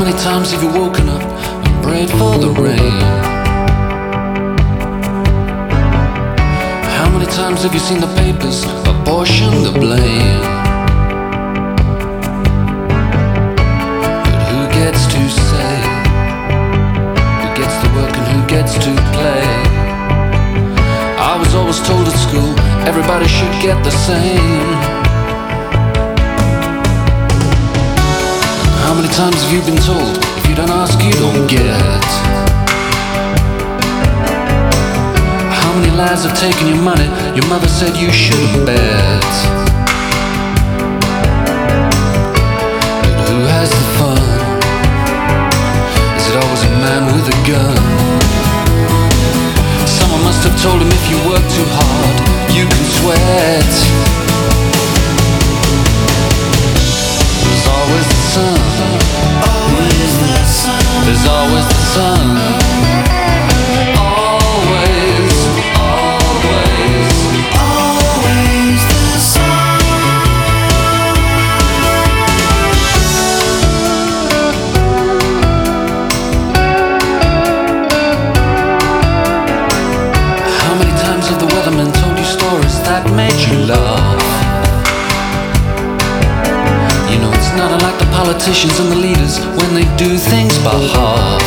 many times have you woken up and prayed for the rain? How many times have you seen the papers apportion the blame? But who gets to say? Who gets to work and who gets to play? I was always told at school everybody should get the same. How many times have you been told if you don't ask, you don't get? How many lies have taken your money? Your mother said you shouldn't bet. But who has the fun? Is it always a man with a gun? Someone must have told him if you work too hard, you can sweat. Politicians and the leaders when they do things by half.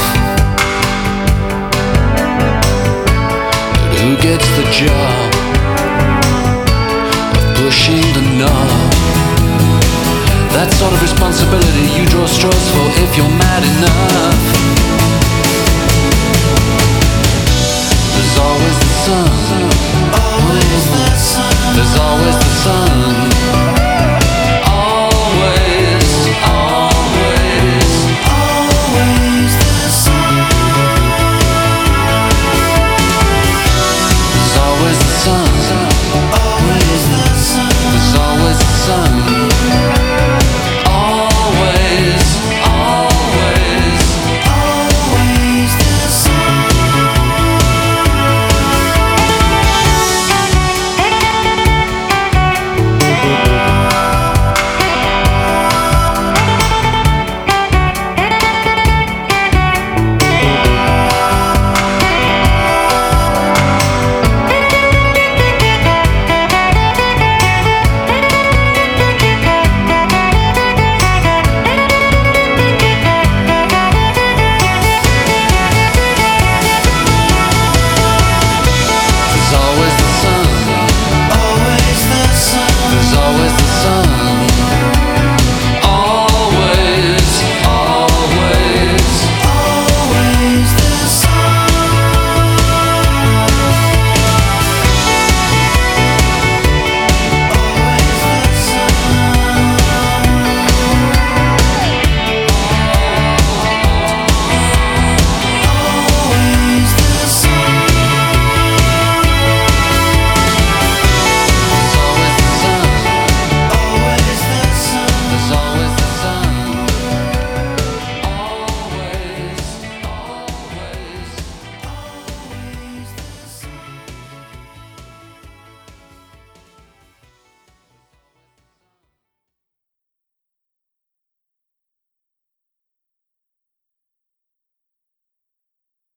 Job of pushing the knob? That sort of responsibility you draw straws for if you're mad enough. sun.